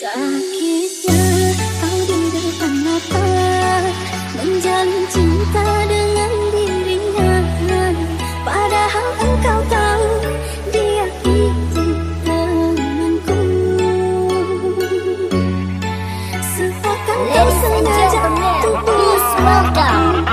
Sakitnya kau di depan mata cinta dengan dirinya. Padahal engkau tahu dia itu sengaja please welcome